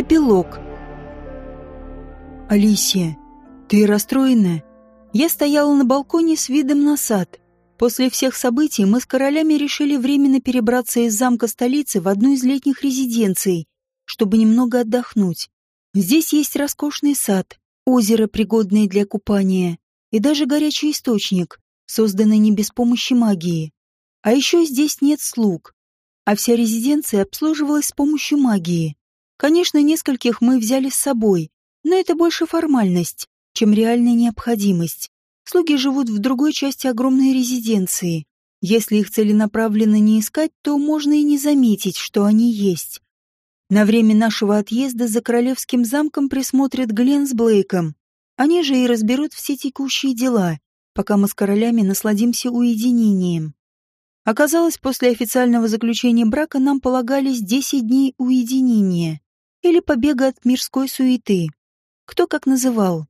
Эпилог. Алисия, ты расстроена? Я стояла на балконе с видом на сад. После всех событий мы с королями решили временно перебраться из замка столицы в одну из летних резиденций, чтобы немного отдохнуть. Здесь есть роскошный сад, озеро, пригодное для купания, и даже горячий источник, созданный не без помощи магии. А еще здесь нет слуг, а вся резиденция обслуживалась с помощью магии. Конечно, нескольких мы взяли с собой, но это больше формальность, чем реальная необходимость. Слуги живут в другой части огромной резиденции. Если их целенаправленно не искать, то можно и не заметить, что они есть. На время нашего отъезда за королевским замком присмотрят Глен с Блейком. Они же и разберут все текущие дела, пока мы с королями насладимся уединением. Оказалось, после официального заключения брака нам полагались 10 дней уединения или побега от мирской суеты. Кто как называл.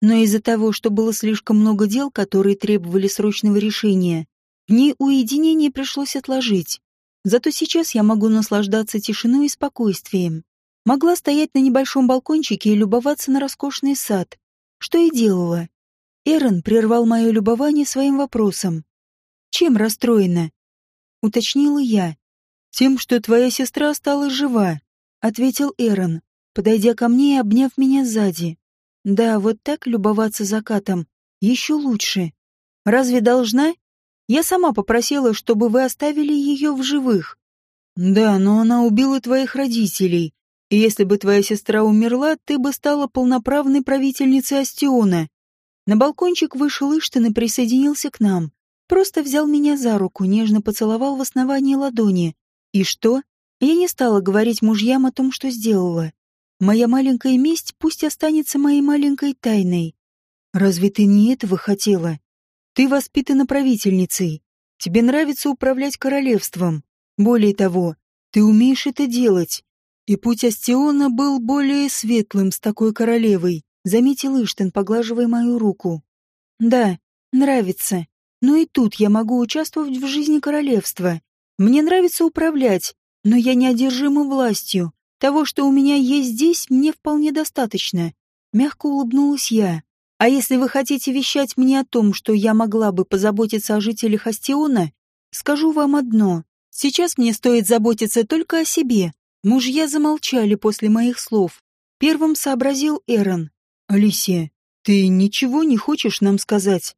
Но из-за того, что было слишком много дел, которые требовали срочного решения, дни уединения пришлось отложить. Зато сейчас я могу наслаждаться тишиной и спокойствием. Могла стоять на небольшом балкончике и любоваться на роскошный сад, что и делала. Эрон прервал мое любование своим вопросом. «Чем расстроена?» — уточнила я. «Тем, что твоя сестра осталась жива», ответил Эрон, подойдя ко мне и обняв меня сзади. Да, вот так любоваться закатом еще лучше. Разве должна? Я сама попросила, чтобы вы оставили ее в живых. Да, но она убила твоих родителей. И если бы твоя сестра умерла, ты бы стала полноправной правительницей Астиона. На балкончик вышел Иштин и присоединился к нам. Просто взял меня за руку, нежно поцеловал в основании ладони. И что? Я не стала говорить мужьям о том, что сделала. Моя маленькая месть пусть останется моей маленькой тайной. Разве ты не этого хотела? Ты воспитана правительницей. Тебе нравится управлять королевством. Более того, ты умеешь это делать. И путь Астиона был более светлым с такой королевой, заметил Иштен, поглаживая мою руку. Да, нравится. Но и тут я могу участвовать в жизни королевства. Мне нравится управлять, но я неодержима властью. Того, что у меня есть здесь, мне вполне достаточно. Мягко улыбнулась я. А если вы хотите вещать мне о том, что я могла бы позаботиться о жителях Астиона, скажу вам одно. Сейчас мне стоит заботиться только о себе. Мужья замолчали после моих слов. Первым сообразил Эрон. «Алисия, ты ничего не хочешь нам сказать?»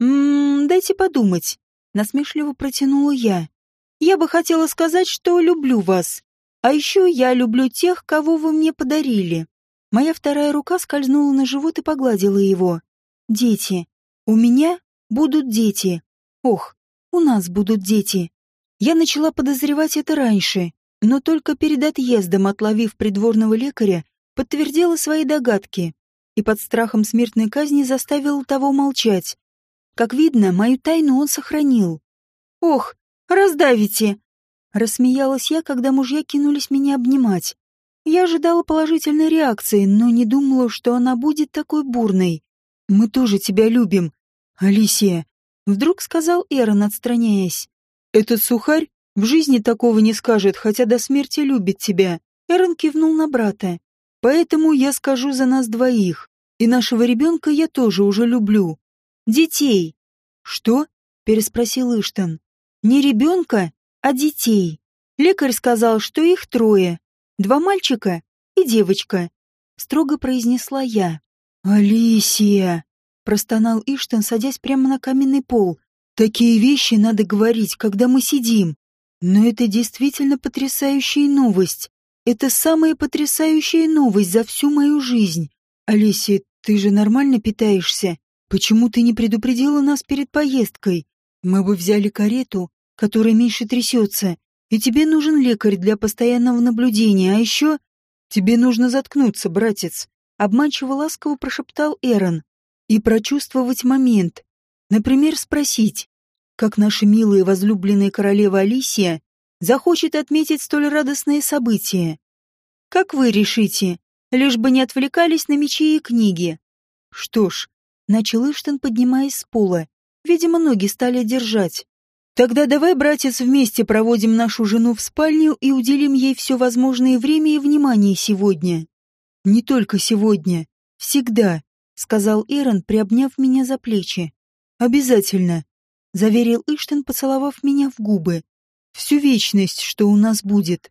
«Ммм, дайте подумать», — насмешливо протянула я. Я бы хотела сказать, что люблю вас. А еще я люблю тех, кого вы мне подарили. Моя вторая рука скользнула на живот и погладила его. Дети. У меня будут дети. Ох, у нас будут дети. Я начала подозревать это раньше, но только перед отъездом, отловив придворного лекаря, подтвердила свои догадки и под страхом смертной казни заставила того молчать. Как видно, мою тайну он сохранил. Ох, Раздавите!» Рассмеялась я, когда мужья кинулись меня обнимать. Я ожидала положительной реакции, но не думала, что она будет такой бурной. «Мы тоже тебя любим, Алисия», — вдруг сказал Эрон, отстраняясь. «Этот сухарь в жизни такого не скажет, хотя до смерти любит тебя». Эрон кивнул на брата. «Поэтому я скажу за нас двоих. И нашего ребенка я тоже уже люблю. Детей». «Что?» — переспросил Иштан. Не ребенка, а детей. Лекарь сказал, что их трое. Два мальчика и девочка. Строго произнесла я. «Алисия!» — простонал Иштон, садясь прямо на каменный пол. «Такие вещи надо говорить, когда мы сидим. Но это действительно потрясающая новость. Это самая потрясающая новость за всю мою жизнь. Алисия, ты же нормально питаешься? Почему ты не предупредила нас перед поездкой? Мы бы взяли карету который меньше трясется, и тебе нужен лекарь для постоянного наблюдения, а еще... Тебе нужно заткнуться, братец, — обманчиво ласково прошептал Эрон, и прочувствовать момент. Например, спросить, как наша милая возлюбленная королева Алисия захочет отметить столь радостное событие. Как вы решите, лишь бы не отвлекались на мечи и книги? Что ж, начал Иштон, поднимаясь с пола. Видимо, ноги стали держать. Тогда давай, братец, вместе проводим нашу жену в спальню и уделим ей все возможное время и внимание сегодня. Не только сегодня. Всегда, — сказал Эрон, приобняв меня за плечи. Обязательно, — заверил Иштен, поцеловав меня в губы. Всю вечность, что у нас будет.